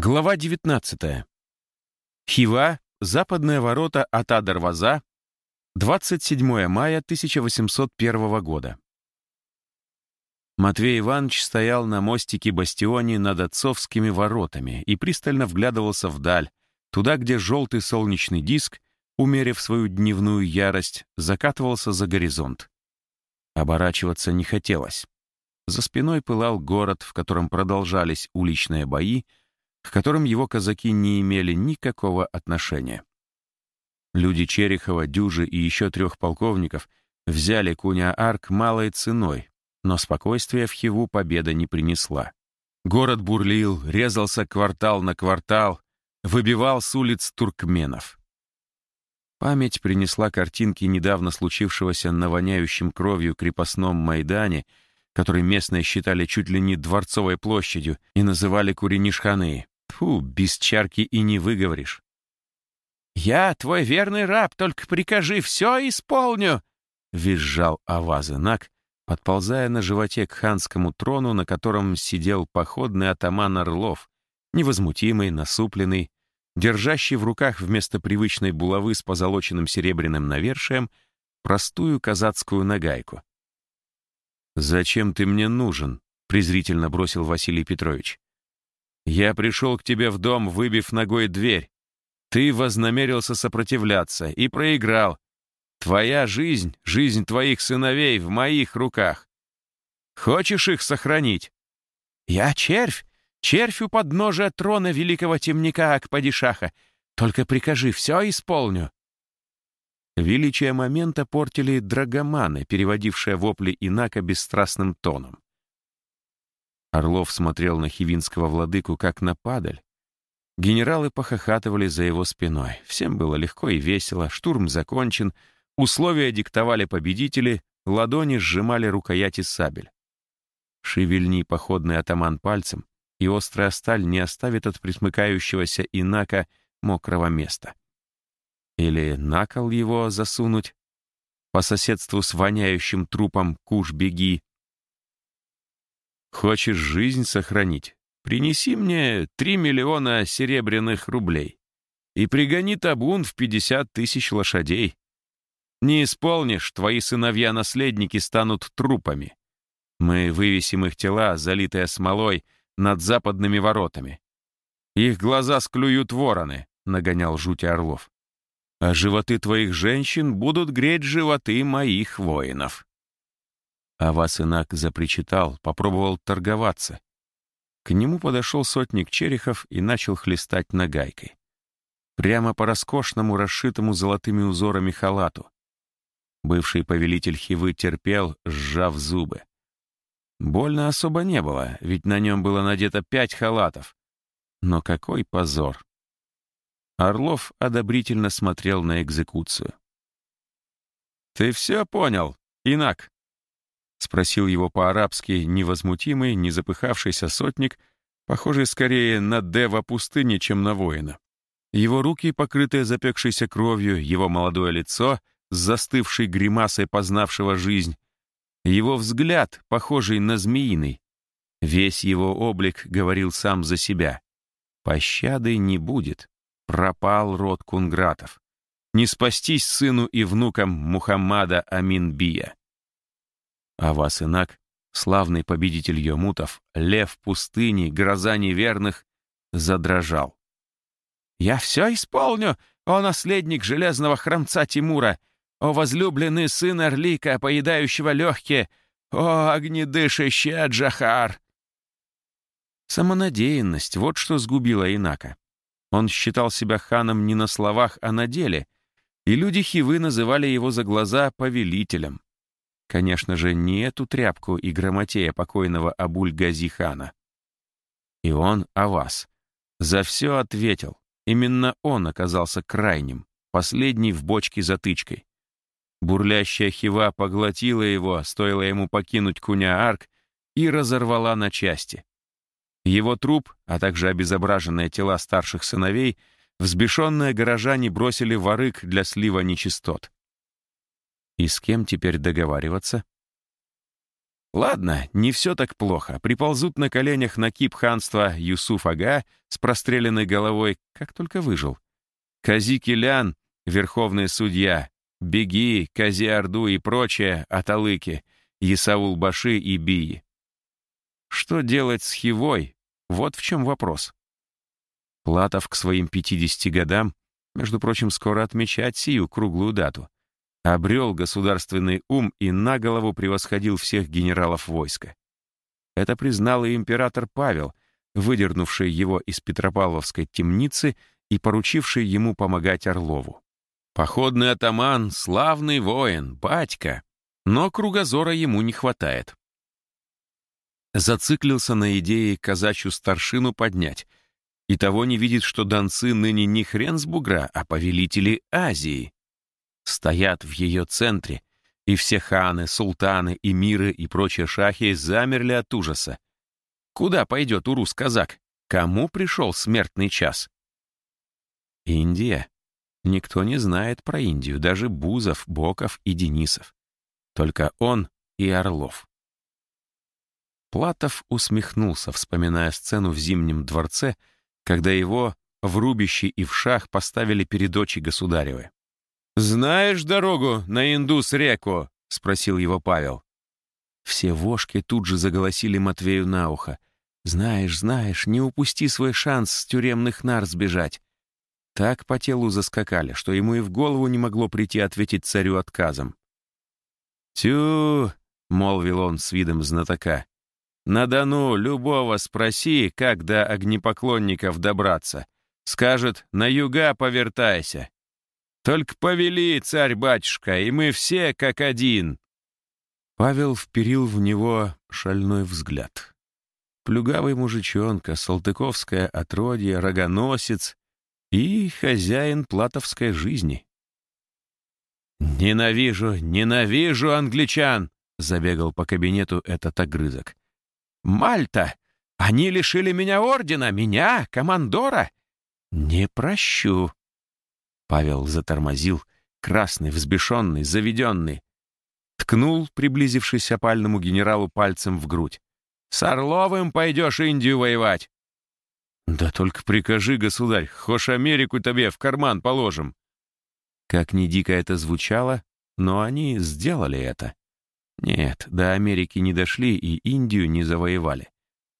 Глава 19. Хива, западные ворота от Адарваза, 27 мая 1801 года. Матвей Иванович стоял на мостике бастионе над отцовскими воротами и пристально вглядывался вдаль, туда, где желтый солнечный диск, умерив свою дневную ярость, закатывался за горизонт. Оборачиваться не хотелось. За спиной пылал город, в котором продолжались уличные бои, к которым его казаки не имели никакого отношения. Люди Черехова, Дюжи и еще трех полковников взяли Куня-Арк малой ценой, но спокойствия в Хиву победа не принесла. Город бурлил, резался квартал на квартал, выбивал с улиц туркменов. Память принесла картинки недавно случившегося на воняющем кровью крепостном Майдане, который местные считали чуть ли не дворцовой площадью и называли Куренишханы. Фу, без чарки и не выговоришь. «Я твой верный раб, только прикажи, все исполню!» — визжал Авазынак, подползая на животе к ханскому трону, на котором сидел походный атаман Орлов, невозмутимый, насупленный, держащий в руках вместо привычной булавы с позолоченным серебряным навершием простую казацкую нагайку. «Зачем ты мне нужен?» — презрительно бросил Василий Петрович. Я пришел к тебе в дом, выбив ногой дверь. Ты вознамерился сопротивляться и проиграл. Твоя жизнь, жизнь твоих сыновей в моих руках. Хочешь их сохранить? Я червь, червь у подножия трона великого темника Акпадишаха. Только прикажи, все исполню. Величие момента портили драгоманы, переводившие вопли Инака бесстрастным тоном. Орлов смотрел на хивинского владыку как на падаль. Генералы похохатывали за его спиной. Всем было легко и весело, штурм закончен, условия диктовали победители, ладони сжимали рукояти сабель. Шевельни походный атаман пальцем, и острая сталь не оставит от присмыкающегося инака мокрого места. Или на кол его засунуть, по соседству с воняющим трупом куш-беги, Хочешь жизнь сохранить? Принеси мне три миллиона серебряных рублей и пригони табун в пятьдесят тысяч лошадей. Не исполнишь, твои сыновья-наследники станут трупами. Мы вывесим их тела, залитые смолой, над западными воротами. Их глаза склюют вороны, — нагонял жуть Орлов. А животы твоих женщин будут греть животы моих воинов. А Васынак запричитал, попробовал торговаться. К нему подошел сотник Черехов и начал хлестать нагайкой. Прямо по роскошному, расшитому золотыми узорами халату. Бывший повелитель Хивы терпел, сжав зубы. Больно особо не было, ведь на нем было надето пять халатов. Но какой позор! Орлов одобрительно смотрел на экзекуцию. «Ты все понял, Инак?» — спросил его по-арабски невозмутимый, не запыхавшийся сотник, похожий скорее на дева пустыни, чем на воина. Его руки, покрытые запекшейся кровью, его молодое лицо с застывшей гримасой познавшего жизнь, его взгляд, похожий на змеиный. Весь его облик говорил сам за себя. Пощады не будет. Пропал род кунгратов. Не спастись сыну и внукам Мухаммада Аминбия. А вас инак, славный победитель Йомутов, лев пустыни, гроза неверных, задрожал. «Я все исполню, о наследник железного храмца Тимура, о возлюбленный сын Орлика, поедающего легкие, о огнедышащий Аджахар!» Самонадеянность — вот что сгубила Инака. Он считал себя ханом не на словах, а на деле, и люди Хивы называли его за глаза повелителем. Конечно же, не эту тряпку и грамотея покойного Абуль-Гази-хана. И он о вас. За все ответил. Именно он оказался крайним, последний в бочке затычкой. Бурлящая хива поглотила его, стоило ему покинуть Куня-Арк, и разорвала на части. Его труп, а также обезображенные тела старших сыновей, взбешенные горожане бросили в арык для слива нечистот. И с кем теперь договариваться? Ладно, не все так плохо. Приползут на коленях на кип ханства Юсуф Ага с простреленной головой, как только выжил. Кази Килян, верховный судья, Беги, Кази-Орду и прочее, Аталыки, Исаул-Баши и Бии. Что делать с Хивой? Вот в чем вопрос. Платов к своим 50 годам, между прочим, скоро отмечать сию круглую дату, обрел государственный ум и на голову превосходил всех генералов войска. Это признал и император Павел, выдернувший его из Петропавловской темницы и поручивший ему помогать Орлову. Походный атаман — славный воин, батька, но кругозора ему не хватает. Зациклился на идее казачью старшину поднять, и того не видит, что донцы ныне не хрен с бугра, а повелители Азии. Стоят в ее центре, и все ханы, султаны, эмиры и прочие шахи замерли от ужаса. Куда пойдет урус-казак? Кому пришел смертный час? Индия. Никто не знает про Индию, даже Бузов, Боков и Денисов. Только он и Орлов. Платов усмехнулся, вспоминая сцену в Зимнем дворце, когда его в рубище и в шах поставили перед очи государевы. «Знаешь дорогу на Индус-реку?» — спросил его Павел. Все вошки тут же заголосили Матвею на ухо. «Знаешь, знаешь, не упусти свой шанс с тюремных нар сбежать. Так по телу заскакали, что ему и в голову не могло прийти ответить царю отказом. «Тю!» — молвил он с видом знатока. «На Дону любого спроси, как до огнепоклонников добраться. Скажет, на юга повертайся. Только повели, царь-батюшка, и мы все как один». Павел вперил в него шальной взгляд. Плюгавый мужичонка, салтыковское отродье, рогоносец и хозяин платовской жизни. «Ненавижу, ненавижу англичан!» — забегал по кабинету этот огрызок. «Мальта! Они лишили меня ордена, меня, командора! Не прощу!» Павел затормозил, красный, взбешенный, заведенный. Ткнул, приблизившись опальному генералу пальцем в грудь. «С Орловым пойдешь Индию воевать!» «Да только прикажи, государь, хошь Америку тебе в карман положим». Как ни дико это звучало, но они сделали это. Нет, до Америки не дошли и Индию не завоевали.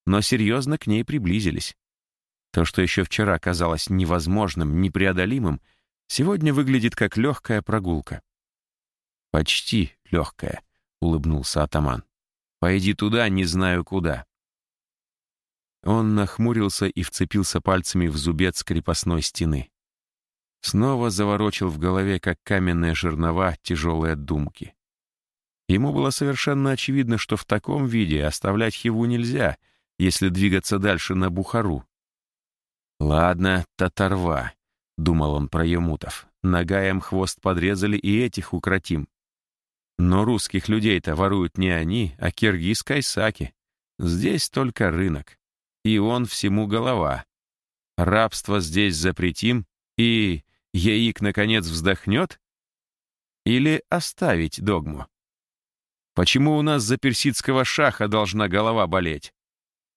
Но серьезно к ней приблизились. То, что еще вчера казалось невозможным, непреодолимым, сегодня выглядит как легкая прогулка. «Почти легкая», — улыбнулся атаман. «Пойди туда, не знаю куда. Он нахмурился и вцепился пальцами в зубец крепостной стены. Снова заворочил в голове, как каменные жернова, тяжелые думки. Ему было совершенно очевидно, что в таком виде оставлять Хиву нельзя, если двигаться дальше на Бухару. «Ладно, татарва», — думал он про Емутов. «Нагаем хвост подрезали и этих укротим. Но русских людей-то воруют не они, а киргиз Кайсаки. Здесь только рынок и он всему голова. Рабство здесь запретим, и Яик, наконец, вздохнет? Или оставить догму? Почему у нас за персидского шаха должна голова болеть?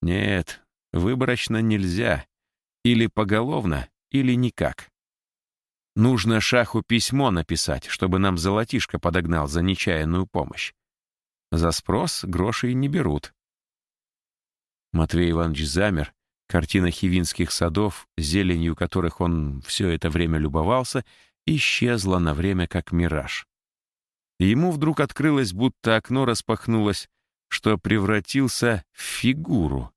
Нет, выборочно нельзя. Или поголовно, или никак. Нужно шаху письмо написать, чтобы нам золотишко подогнал за нечаянную помощь. За спрос гроши не берут. Матвей Иванович замер. Картина хивинских садов, зеленью которых он все это время любовался, исчезла на время как мираж. Ему вдруг открылось, будто окно распахнулось, что превратился в фигуру.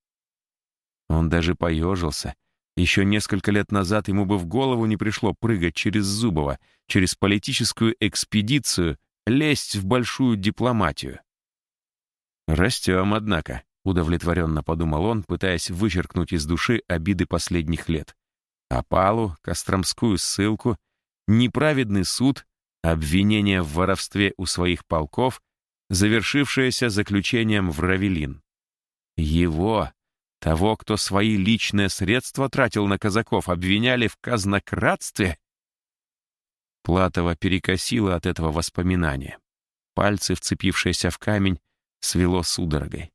Он даже поежился. Еще несколько лет назад ему бы в голову не пришло прыгать через Зубова, через политическую экспедицию, лезть в большую дипломатию. Растем, однако. Удовлетворенно подумал он, пытаясь вычеркнуть из души обиды последних лет. Опалу, Костромскую ссылку, неправедный суд, обвинение в воровстве у своих полков, завершившееся заключением в Равелин. Его, того, кто свои личные средства тратил на казаков, обвиняли в казнократстве? Платова перекосила от этого воспоминания. Пальцы, вцепившиеся в камень, свело судорогой.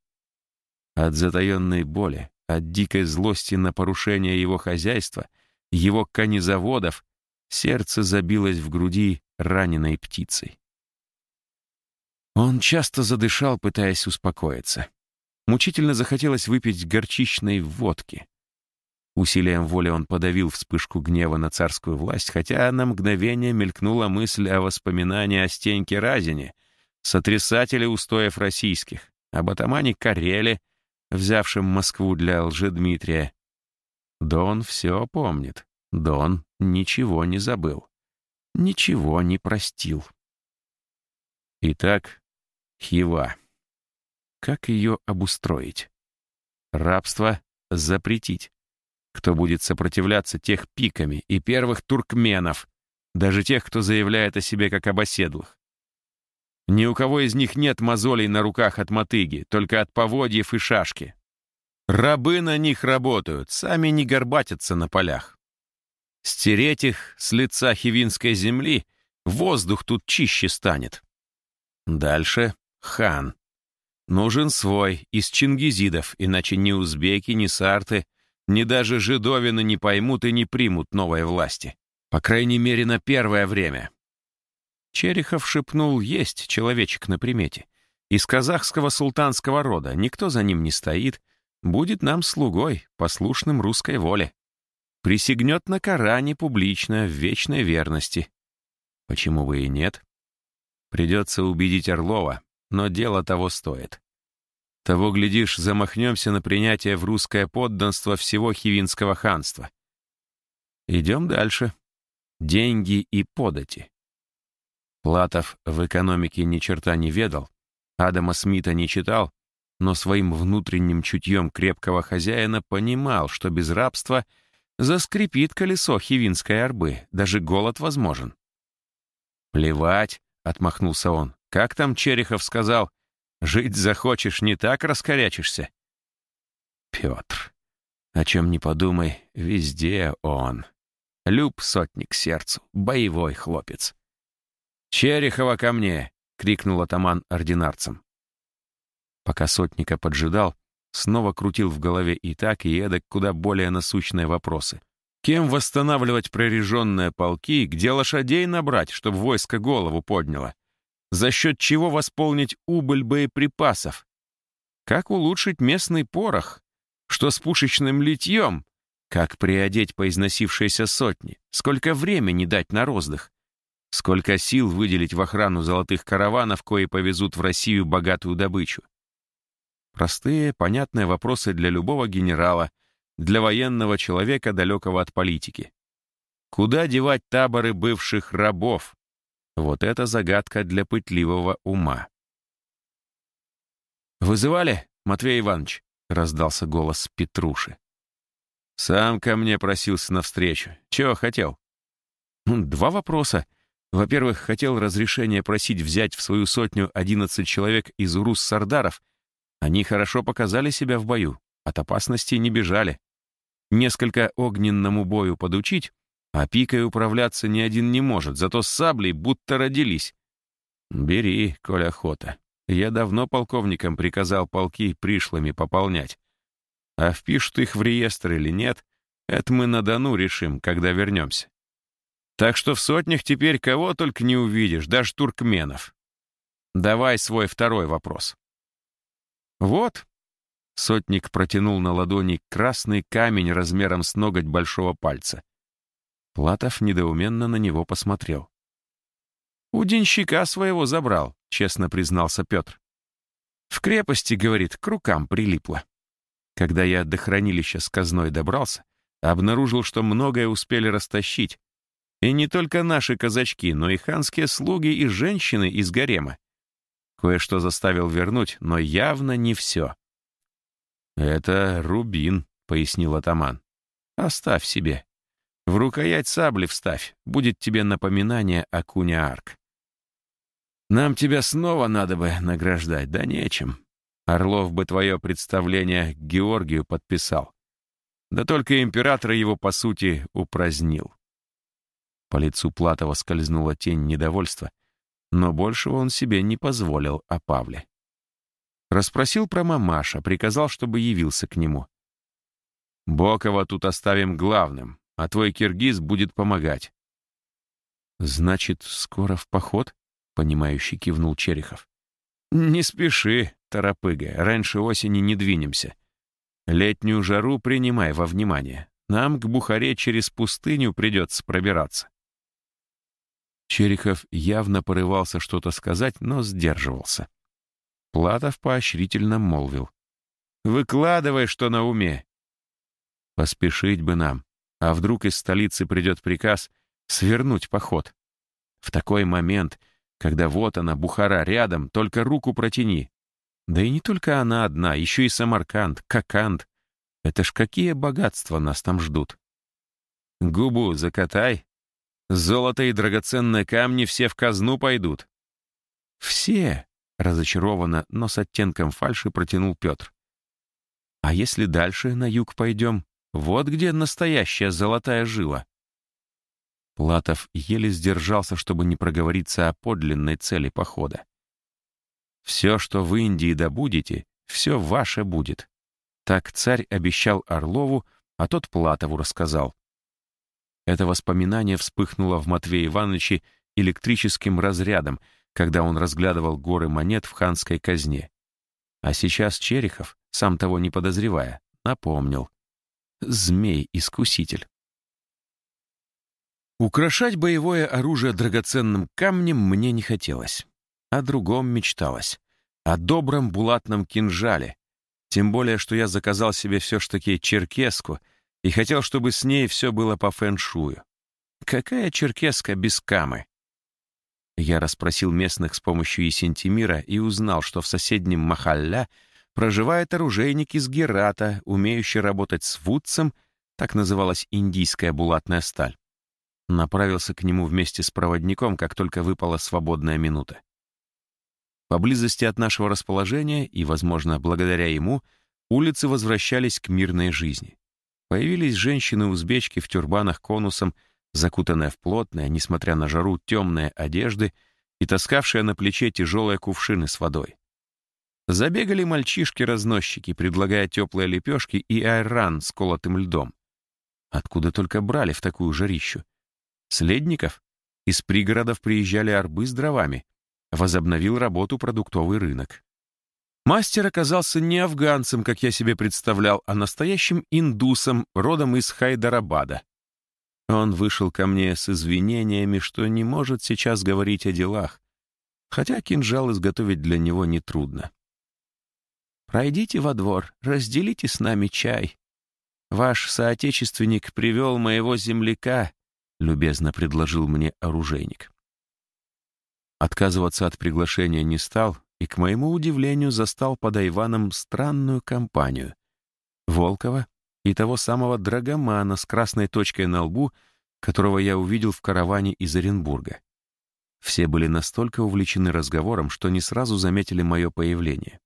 От затаенной боли, от дикой злости на порушение его хозяйства, его конезаводов, сердце забилось в груди раненой птицей. Он часто задышал, пытаясь успокоиться. Мучительно захотелось выпить горчичной водки. Усилием воли он подавил вспышку гнева на царскую власть, хотя на мгновение мелькнула мысль о воспоминании о Стеньке Разине, сотрясателе устоев российских, об атамане Кареле, взявшем Москву для лжедмитрия. Дон все помнит. Дон ничего не забыл. Ничего не простил. Итак, Хива. Как ее обустроить? Рабство запретить. Кто будет сопротивляться тех пиками и первых туркменов, даже тех, кто заявляет о себе как об оседлых? Ни у кого из них нет мозолей на руках от мотыги, только от поводьев и шашки. Рабы на них работают, сами не горбатятся на полях. Стереть их с лица хивинской земли, воздух тут чище станет. Дальше хан. Нужен свой, из чингизидов, иначе ни узбеки, ни сарты, ни даже жидовины не поймут и не примут новой власти. По крайней мере, на первое время. Черехов шепнул «Есть человечек на примете». Из казахского султанского рода никто за ним не стоит, будет нам слугой, послушным русской воле. Присягнет на Коране публично в вечной верности. Почему бы и нет? Придется убедить Орлова, но дело того стоит. Того, глядишь, замахнемся на принятие в русское подданство всего Хивинского ханства. Идем дальше. Деньги и подати. Платов в экономике ни черта не ведал, Адама Смита не читал, но своим внутренним чутьем крепкого хозяина понимал, что без рабства заскрипит колесо хивинской арбы, даже голод возможен. «Плевать», — отмахнулся он, — «как там Черехов сказал, Жить захочешь, не так раскорячишься. Петр, о чем не подумай, везде он. Люб сотник сердцу, боевой хлопец. «Черехова ко мне!» — крикнул атаман ординарцам. Пока сотника поджидал, снова крутил в голове и так, и эдак куда более насущные вопросы. Кем восстанавливать прореженные полки, где лошадей набрать, чтобы войско голову подняло? За счет чего восполнить убыль боеприпасов, как улучшить местный порох, что с пушечным литьем, как приодеть поизносившиеся сотни, сколько времени дать на роздых, сколько сил выделить в охрану золотых караванов, кои повезут в Россию богатую добычу. Простые, понятные вопросы для любого генерала, для военного человека, далекого от политики. Куда девать таборы бывших рабов, вот это загадка для пытливого ума. «Вызывали, Матвей Иванович?» — раздался голос Петруши. «Сам ко мне просился навстречу. Чего хотел?» «Ну, «Два вопроса. Во-первых, хотел разрешения просить взять в свою сотню 11 человек из Урус-Сардаров. Они хорошо показали себя в бою, от опасности не бежали. Несколько огненному бою подучить, а пикой управляться ни один не может, зато с саблей будто родились. Бери, коль охота. Я давно полковникам приказал полки пришлыми пополнять. А впишут их в реестр или нет, это мы на Дону решим, когда вернемся. Так что в сотнях теперь кого только не увидишь, даже туркменов. Давай свой второй вопрос. Вот. Сотник протянул на ладони красный камень размером с ноготь большого пальца. Платов недоуменно на него посмотрел. «У денщика своего забрал», — честно признался Петр. «В крепости, — говорит, — к рукам прилипло. Когда я до хранилища с казной добрался, обнаружил, что многое успели растащить. И не только наши казачки, но и ханские слуги и женщины из гарема. Кое-что заставил вернуть, но явно не все. «Это рубин», — пояснил атаман. «Оставь себе. В рукоять сабли вставь, будет тебе напоминание о куне Арк. Нам тебя снова надо бы награждать, да нечем. Орлов бы твое представление Георгию подписал. Да только император его, по сути, упразднил. По лицу Платова скользнула тень недовольства, но большего он себе не позволил о Павле. Расспросил про мамаша, приказал, чтобы явился к нему. «Бокова тут оставим главным, а твой киргиз будет помогать». «Значит, скоро в поход?» — понимающий кивнул Черехов. «Не спеши, торопыга, раньше осени не двинемся. Летнюю жару принимай во внимание. Нам к Бухаре через пустыню придется пробираться». Черехов явно порывался что-то сказать, но сдерживался. Платов поощрительно молвил. «Выкладывай, что на уме!» Поспешить бы нам, а вдруг из столицы придет приказ свернуть поход. В такой момент, когда вот она, Бухара, рядом, только руку протяни. Да и не только она одна, еще и Самарканд, Каканд. Это ж какие богатства нас там ждут. Губу закатай, Золото и драгоценные камни все в казну пойдут. Все, разочарованно, но с оттенком фальши протянул Петр. А если дальше на юг пойдем? Вот где настоящая золотая жила. Платов еле сдержался, чтобы не проговориться о подлинной цели похода. «Все, что в Индии добудете, все ваше будет». Так царь обещал Орлову, а тот Платову рассказал. Это воспоминание вспыхнуло в Матвее Ивановиче электрическим разрядом, когда он разглядывал горы монет в ханской казне. А сейчас Черехов, сам того не подозревая, напомнил. Змей-искуситель. Украшать боевое оружие драгоценным камнем мне не хотелось. О другом мечталось. О добром булатном кинжале. Тем более, что я заказал себе все ж таки черкеску — и хотел, чтобы с ней все было по фэншую. Какая черкеска без камы? Я расспросил местных с помощью Есентимира и узнал, что в соседнем Махалля проживает оружейник из Герата, умеющий работать с вудцем, так называлась индийская булатная сталь. Направился к нему вместе с проводником, как только выпала свободная минута. Поблизости от нашего расположения, и, возможно, благодаря ему, улицы возвращались к мирной жизни. Появились женщины-узбечки в тюрбанах конусом, закутанные в плотные, несмотря на жару, темные одежды и таскавшие на плече тяжелые кувшины с водой. Забегали мальчишки-разносчики, предлагая теплые лепешки и айран с колотым льдом. Откуда только брали в такую жарищу? Следников? Из пригородов приезжали арбы с дровами. Возобновил работу продуктовый рынок. Мастер оказался не афганцем, как я себе представлял, а настоящим индусом, родом из Хайдарабада. Он вышел ко мне с извинениями, что не может сейчас говорить о делах, хотя кинжал изготовить для него нетрудно. «Пройдите во двор, разделите с нами чай. Ваш соотечественник привел моего земляка», — любезно предложил мне оружейник. Отказываться от приглашения не стал и, к моему удивлению, застал под Айваном странную компанию. Волкова и того самого Драгомана с красной точкой на лбу, которого я увидел в караване из Оренбурга. Все были настолько увлечены разговором, что не сразу заметили мое появление.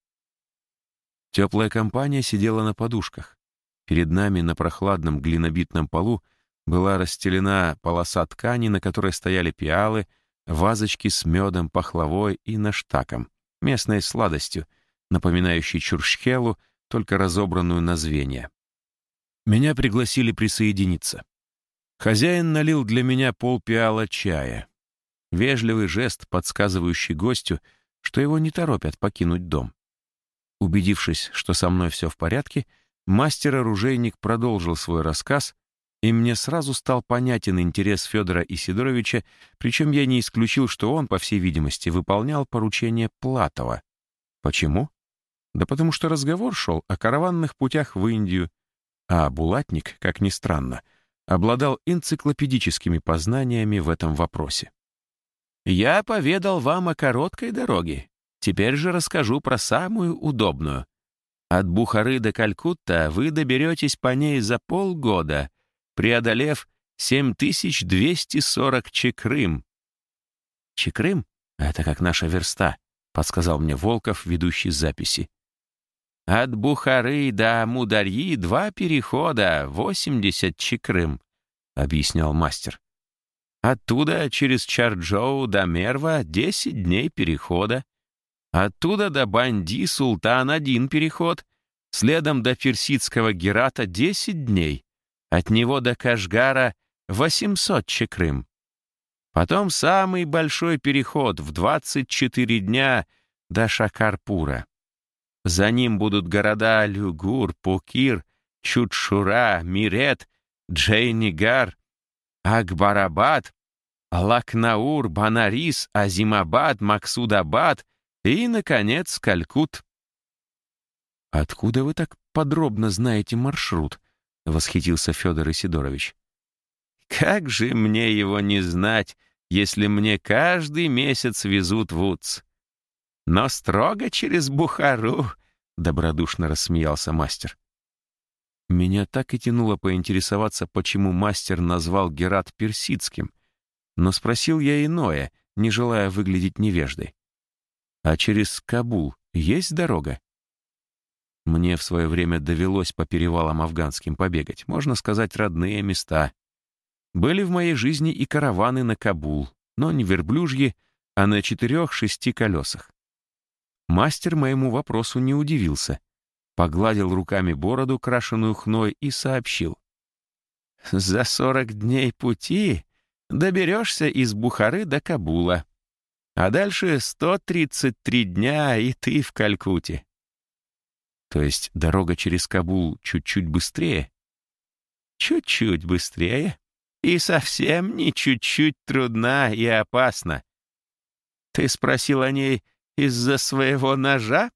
Теплая компания сидела на подушках. Перед нами на прохладном глинобитном полу была расстелена полоса ткани, на которой стояли пиалы, вазочки с медом, пахлавой и наштаком местной сладостью, напоминающей чуршхелу, только разобранную на звенья. Меня пригласили присоединиться. Хозяин налил для меня полпиала чая. Вежливый жест, подсказывающий гостю, что его не торопят покинуть дом. Убедившись, что со мной все в порядке, мастер-оружейник продолжил свой рассказ, и мне сразу стал понятен интерес Федора Исидоровича, причем я не исключил, что он, по всей видимости, выполнял поручение Платова. Почему? Да потому что разговор шел о караванных путях в Индию, а Булатник, как ни странно, обладал энциклопедическими познаниями в этом вопросе. «Я поведал вам о короткой дороге. Теперь же расскажу про самую удобную. От Бухары до Калькутта вы доберетесь по ней за полгода, преодолев 7240 чекрым. Чекрым — это как наша верста, подсказал мне Волков, ведущий записи. От Бухары до Мударьи два перехода, 80 чекрым, объяснял мастер. Оттуда через Чарджоу до Мерва 10 дней перехода. Оттуда до Банди Султан один переход, следом до Ферсидского Герата 10 дней, от него до Кашгара 800 чекрым. Потом самый большой переход в 24 дня до Шакарпура. За ним будут города Люгур, Пукир, Чудшура, Мирет, Джейнигар, Акбарабад, Лакнаур, Банарис, Азимабад, Максудабад и, наконец, Калькут. «Откуда вы так подробно знаете маршрут?» — восхитился Федор Исидорович. «Как же мне его не знать, если мне каждый месяц везут в УЦ? Но строго через Бухару», — добродушно рассмеялся мастер. Меня так и тянуло поинтересоваться, почему мастер назвал Герат персидским, но спросил я иное, не желая выглядеть невеждой. А через Кабул есть дорога? Мне в свое время довелось по перевалам афганским побегать, можно сказать, родные места. Были в моей жизни и караваны на Кабул, но не верблюжьи, а на четырех-шести колесах. Мастер моему вопросу не удивился. Погладил руками бороду, крашеную хной, и сообщил. «За сорок дней пути доберешься из Бухары до Кабула. А дальше 133 дня, и ты в Калькуте. То есть дорога через Кабул чуть-чуть быстрее? Чуть-чуть быстрее. И совсем не чуть-чуть трудна и опасна. Ты спросил о ней из-за своего ножа?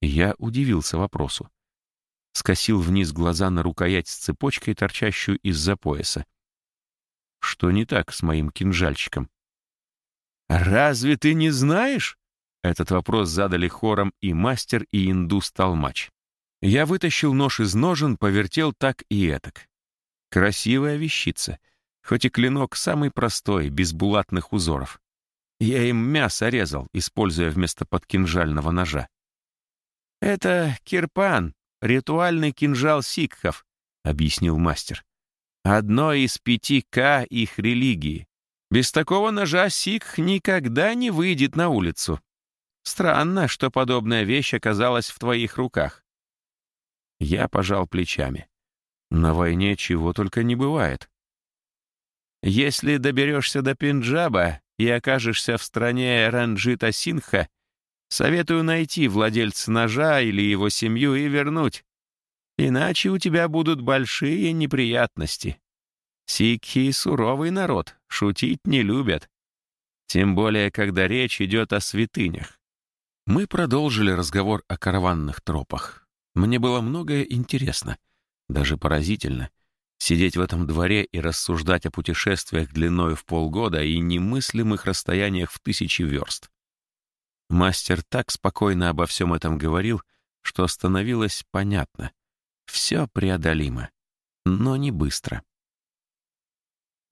Я удивился вопросу. Скосил вниз глаза на рукоять с цепочкой, торчащую из-за пояса. Что не так с моим кинжальчиком? «Разве ты не знаешь?» Этот вопрос задали хором и мастер, и индус-толмач. Я вытащил нож из ножен, повертел так и этак. Красивая вещица, хоть и клинок самый простой, без булатных узоров. Я им мясо резал, используя вместо подкинжального ножа. «Это кирпан, ритуальный кинжал сикхов», — объяснил мастер. «Одно из пяти К их религии. Без такого ножа Сикх никогда не выйдет на улицу. Странно, что подобная вещь оказалась в твоих руках. Я пожал плечами. На войне чего только не бывает. Если доберешься до Пенджаба и окажешься в стране Ранджита Синха, советую найти владельца ножа или его семью и вернуть. Иначе у тебя будут большие неприятности. Сикхи — суровый народ, шутить не любят. Тем более, когда речь идет о святынях. Мы продолжили разговор о караванных тропах. Мне было многое интересно, даже поразительно. Сидеть в этом дворе и рассуждать о путешествиях длиною в полгода и немыслимых расстояниях в тысячи верст. Мастер так спокойно обо всем этом говорил, что становилось понятно. Все преодолимо, но не быстро.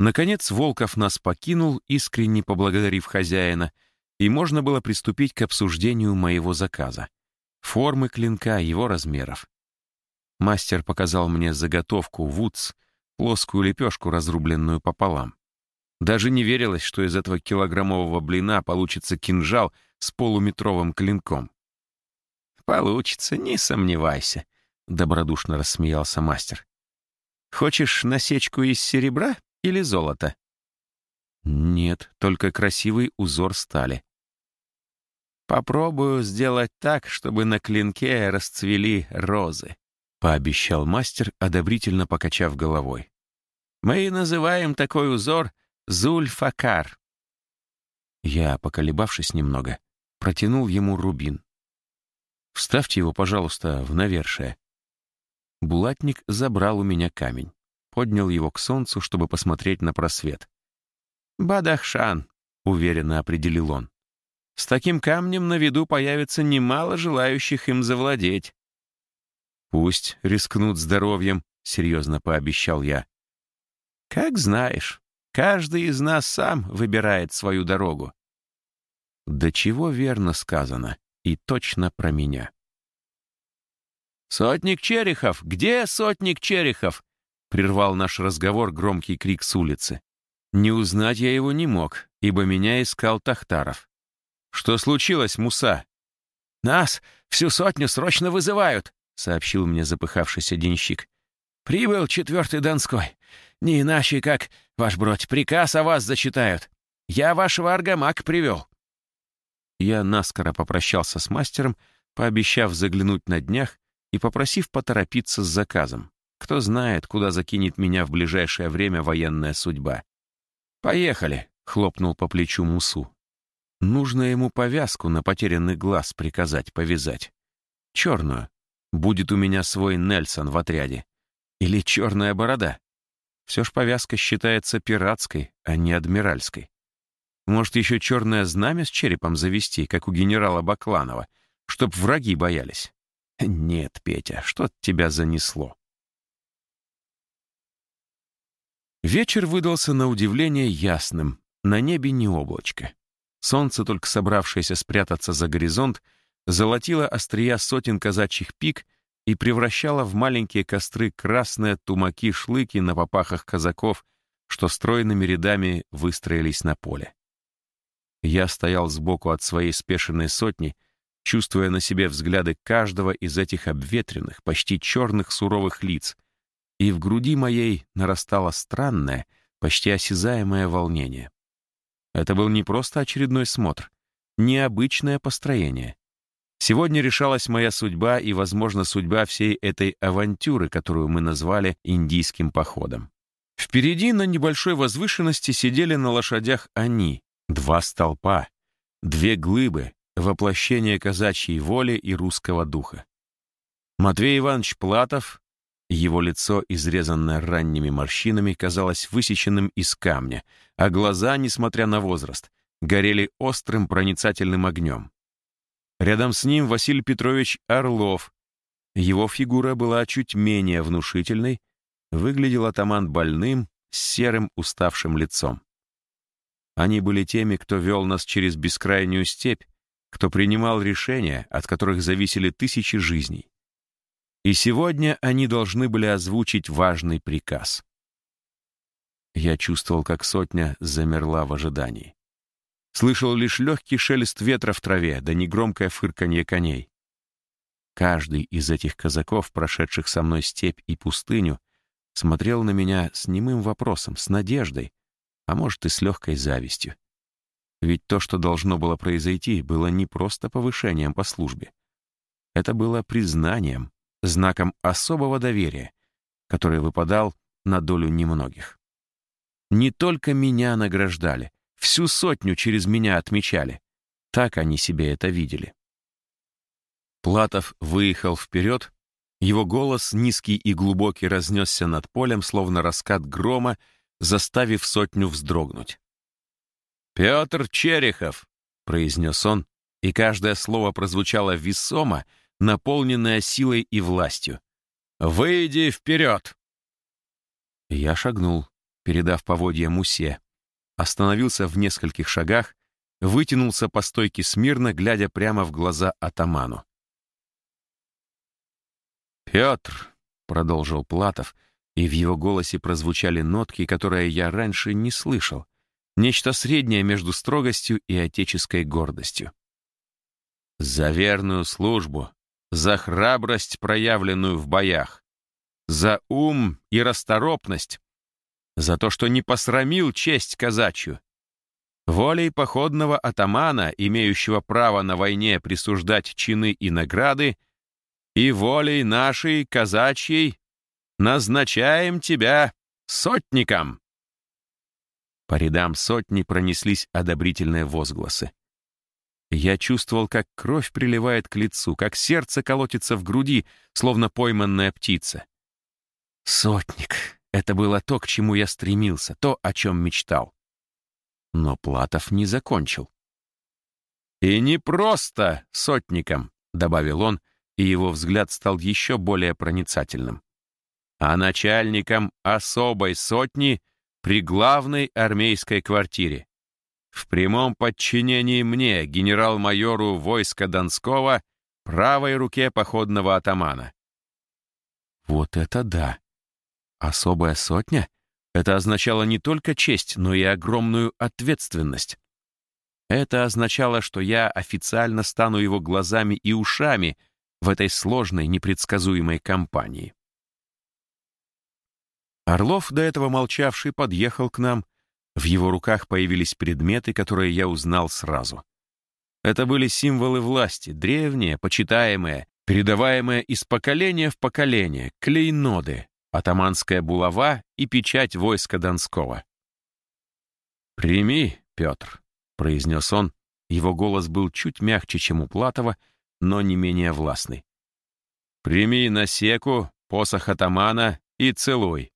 Наконец Волков нас покинул, искренне поблагодарив хозяина, и можно было приступить к обсуждению моего заказа. Формы клинка, его размеров. Мастер показал мне заготовку вудс, плоскую лепешку, разрубленную пополам. Даже не верилось, что из этого килограммового блина получится кинжал с полуметровым клинком. «Получится, не сомневайся», — добродушно рассмеялся мастер. «Хочешь насечку из серебра или золото? Нет, только красивый узор стали. Попробую сделать так, чтобы на клинке расцвели розы, пообещал мастер, одобрительно покачав головой. Мы называем такой узор зульфакар. Я, поколебавшись немного, протянул ему рубин. «Вставьте его, пожалуйста, в навершие». Булатник забрал у меня камень поднял его к солнцу, чтобы посмотреть на просвет. «Бадахшан», — уверенно определил он. «С таким камнем на виду появится немало желающих им завладеть». «Пусть рискнут здоровьем», — серьезно пообещал я. «Как знаешь, каждый из нас сам выбирает свою дорогу». «Да чего верно сказано, и точно про меня». «Сотник Черехов! Где сотник Черехов?» Прервал наш разговор громкий крик с улицы. Не узнать я его не мог, ибо меня искал Тахтаров. «Что случилось, Муса?» «Нас всю сотню срочно вызывают», — сообщил мне запыхавшийся денщик. «Прибыл четвертый Донской. Не иначе, как, ваш бродь, приказ о вас зачитают. Я вашего аргамак привел». Я наскоро попрощался с мастером, пообещав заглянуть на днях и попросив поторопиться с заказом. Кто знает, куда закинет меня в ближайшее время военная судьба. «Поехали», — хлопнул по плечу Мусу. «Нужно ему повязку на потерянный глаз приказать повязать. Черную. Будет у меня свой Нельсон в отряде. Или черная борода. Все ж повязка считается пиратской, а не адмиральской. Может, еще черное знамя с черепом завести, как у генерала Бакланова, чтоб враги боялись? Нет, Петя, что тебя занесло? Вечер выдался на удивление ясным, на небе не облачко. Солнце, только собравшееся спрятаться за горизонт, золотило острия сотен казачьих пик и превращало в маленькие костры красные тумаки-шлыки на попахах казаков, что стройными рядами выстроились на поле. Я стоял сбоку от своей спешенной сотни, чувствуя на себе взгляды каждого из этих обветренных, почти черных суровых лиц, и в груди моей нарастало странное, почти осязаемое волнение. Это был не просто очередной смотр, необычное построение. Сегодня решалась моя судьба и, возможно, судьба всей этой авантюры, которую мы назвали индийским походом. Впереди на небольшой возвышенности сидели на лошадях они, Два столпа, две глыбы, воплощение казачьей воли и русского духа. Матвей Иванович Платов, его лицо, изрезанное ранними морщинами, казалось высеченным из камня, а глаза, несмотря на возраст, горели острым проницательным огнем. Рядом с ним Василий Петрович Орлов. Его фигура была чуть менее внушительной, выглядел атаман больным, с серым уставшим лицом. Они были теми, кто вел нас через бескрайнюю степь, кто принимал решения, от которых зависели тысячи жизней. И сегодня они должны были озвучить важный приказ. Я чувствовал, как сотня замерла в ожидании. Слышал лишь легкий шелест ветра в траве, да негромкое фырканье коней. Каждый из этих казаков, прошедших со мной степь и пустыню, смотрел на меня с немым вопросом, с надеждой, а может и с легкой завистью. Ведь то, что должно было произойти, было не просто повышением по службе. Это было признанием, знаком особого доверия, который выпадал на долю немногих. Не только меня награждали, всю сотню через меня отмечали. Так они себе это видели. Платов выехал вперед, его голос, низкий и глубокий, разнесся над полем, словно раскат грома, заставив сотню вздрогнуть. «Петр Черехов», — произнес он, и каждое слово прозвучало весомо, наполненное силой и властью. «Выйди вперед!» Я шагнул, передав поводья Мусе, остановился в нескольких шагах, вытянулся по стойке смирно, глядя прямо в глаза атаману. «Петр», — продолжил Платов, — и в его голосе прозвучали нотки, которые я раньше не слышал. Нечто среднее между строгостью и отеческой гордостью. «За верную службу, за храбрость, проявленную в боях, за ум и расторопность, за то, что не посрамил честь казачью, волей походного атамана, имеющего право на войне присуждать чины и награды, и волей нашей казачьей Назначаем тебя сотником!» По рядам сотни пронеслись одобрительные возгласы. Я чувствовал, как кровь приливает к лицу, как сердце колотится в груди, словно пойманная птица. Сотник — это было то, к чему я стремился, то, о чем мечтал. Но Платов не закончил. «И не просто сотником», — добавил он, и его взгляд стал еще более проницательным а начальником особой сотни при главной армейской квартире. В прямом подчинении мне, генерал-майору войска Донского, правой руке походного атамана. Вот это да! Особая сотня? Это означало не только честь, но и огромную ответственность. Это означало, что я официально стану его глазами и ушами в этой сложной, непредсказуемой компании. Орлов, до этого молчавший, подъехал к нам. В его руках появились предметы, которые я узнал сразу. Это были символы власти, древние, почитаемые, передаваемые из поколения в поколение, клейноды, атаманская булава и печать войска Донского. «Прими, Петр», — произнес он. Его голос был чуть мягче, чем у Платова, но не менее властный. «Прими насеку, посох атамана и целуй.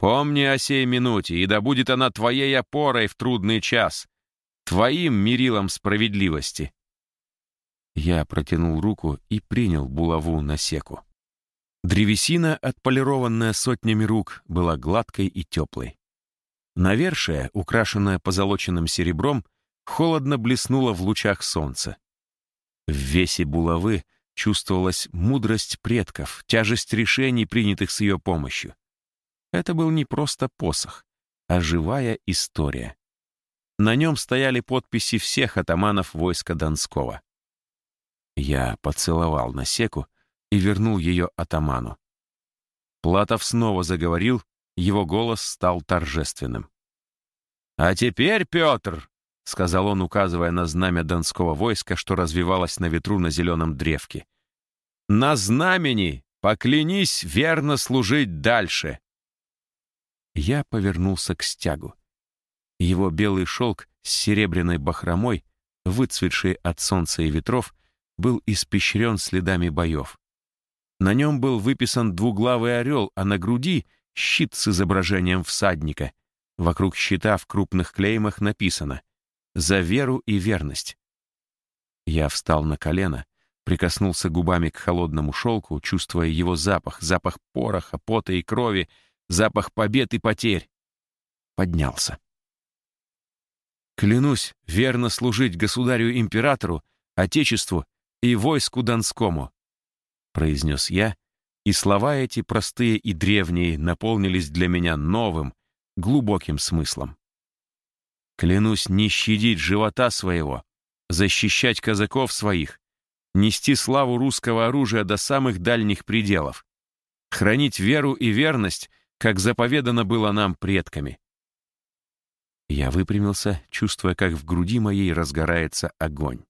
Помни о сей минуте, и да будет она твоей опорой в трудный час, твоим мерилом справедливости». Я протянул руку и принял булаву на секу. Древесина, отполированная сотнями рук, была гладкой и теплой. Навершие, украшенное позолоченным серебром, холодно блеснуло в лучах солнца. В весе булавы чувствовалась мудрость предков, тяжесть решений, принятых с ее помощью. Это был не просто посох, а живая история. На нем стояли подписи всех атаманов войска Донского. Я поцеловал Насеку и вернул ее атаману. Платов снова заговорил, его голос стал торжественным. «А теперь, Петр!» — сказал он, указывая на знамя донского войска, что развивалось на ветру на зеленом древке. «На знамени поклянись верно служить дальше!» Я повернулся к стягу. Его белый шелк с серебряной бахромой, выцветший от солнца и ветров, был испещрен следами боев. На нем был выписан двуглавый орел, а на груди — щит с изображением всадника. Вокруг щита в крупных клеймах написано «За веру и верность». Я встал на колено, прикоснулся губами к холодному шелку, чувствуя его запах, запах пороха, пота и крови, запах побед и потерь. Поднялся. Клянусь верно служить государю-императору, отечеству и войску Донскому, произнес я, и слова эти, простые и древние, наполнились для меня новым, глубоким смыслом. Клянусь не щадить живота своего, защищать казаков своих, нести славу русского оружия до самых дальних пределов, хранить веру и верность, как заповедано было нам предками. Я выпрямился, чувствуя, как в груди моей разгорается огонь.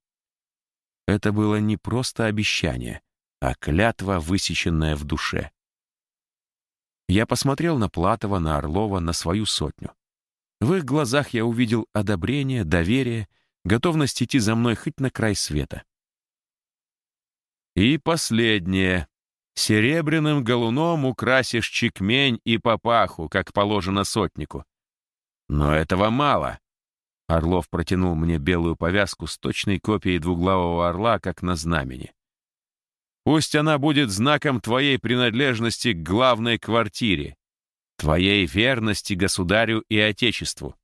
Это было не просто обещание, а клятва, высеченная в душе. Я посмотрел на Платова, на Орлова, на свою сотню. В их глазах я увидел одобрение, доверие, готовность идти за мной хоть на край света. И последнее. Серебряным галуном украсишь чекмень и папаху, как положено сотнику. Но этого мало. Орлов протянул мне белую повязку с точной копией двуглавого орла, как на знамени. Пусть она будет знаком твоей принадлежности к главной квартире, твоей верности государю и отечеству.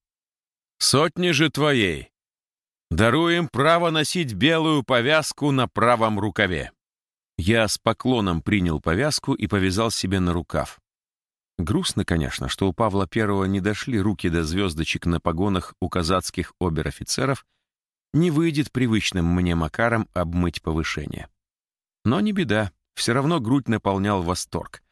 Сотни же твоей. Даруем право носить белую повязку на правом рукаве. Я с поклоном принял повязку и повязал себе на рукав. Грустно, конечно, что у Павла Первого не дошли руки до звездочек на погонах у казацких обер-офицеров, не выйдет привычным мне макаром обмыть повышение. Но не беда, все равно грудь наполнял восторг.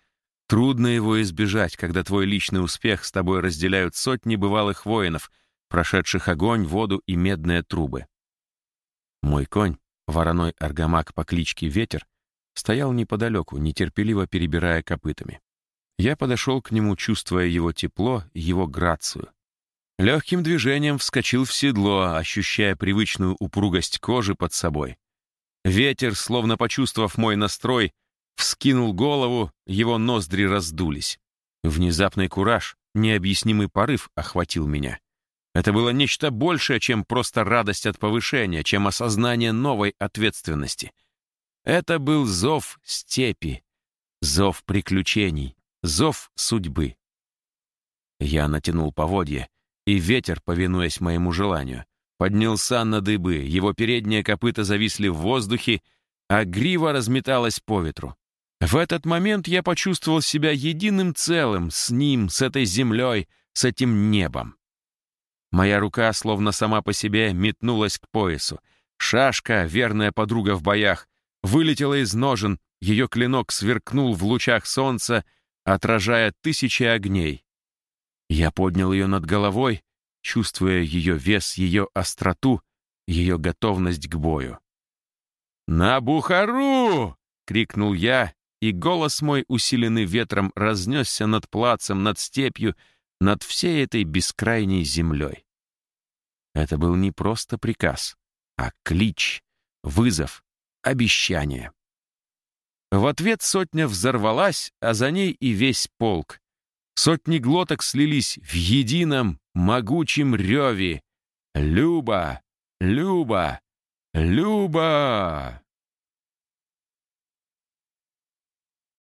Трудно его избежать, когда твой личный успех с тобой разделяют сотни бывалых воинов, прошедших огонь, воду и медные трубы. Мой конь, вороной аргамак по кличке Ветер, стоял неподалеку, нетерпеливо перебирая копытами. Я подошел к нему, чувствуя его тепло, его грацию. Легким движением вскочил в седло, ощущая привычную упругость кожи под собой. Ветер, словно почувствовав мой настрой, вскинул голову, его ноздри раздулись. Внезапный кураж, необъяснимый порыв охватил меня. Это было нечто большее, чем просто радость от повышения, чем осознание новой ответственности. Это был зов степи, зов приключений, зов судьбы. Я натянул поводья, и ветер, повинуясь моему желанию, поднялся на дыбы, его передние копыта зависли в воздухе, а грива разметалась по ветру. В этот момент я почувствовал себя единым целым с ним, с этой землей, с этим небом. Моя рука, словно сама по себе, метнулась к поясу. Шашка, верная подруга в боях, вылетела из ножен, ее клинок сверкнул в лучах солнца, отражая тысячи огней. Я поднял ее над головой, чувствуя ее вес, ее остроту, ее готовность к бою. «На Бухару!» — крикнул я, и голос мой, усиленный ветром, разнесся над плацем, над степью, над всей этой бескрайней землей. Это был не просто приказ, а клич, вызов, обещание. В ответ сотня взорвалась, а за ней и весь полк. Сотни глоток слились в едином могучем реве. «Люба! Люба! Люба!»